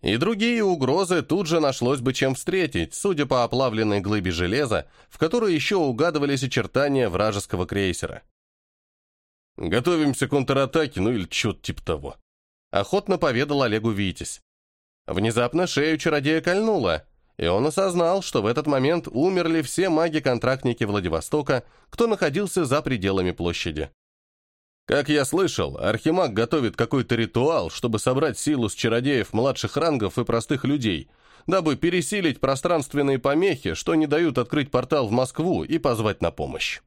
[SPEAKER 2] И другие угрозы тут же нашлось бы чем встретить, судя по оплавленной глыбе железа, в которой еще угадывались очертания вражеского крейсера.
[SPEAKER 3] «Готовимся к контратаке, ну или что-то типа того», —
[SPEAKER 2] охотно поведал Олегу Витязь. Внезапно шею чародея кольнуло, и он осознал, что в этот момент умерли все маги-контрактники Владивостока, кто находился за пределами площади.
[SPEAKER 3] Как я слышал, Архимаг готовит какой-то ритуал, чтобы собрать силу с чародеев младших рангов и простых людей, дабы пересилить пространственные помехи, что не дают открыть портал в Москву и позвать на помощь.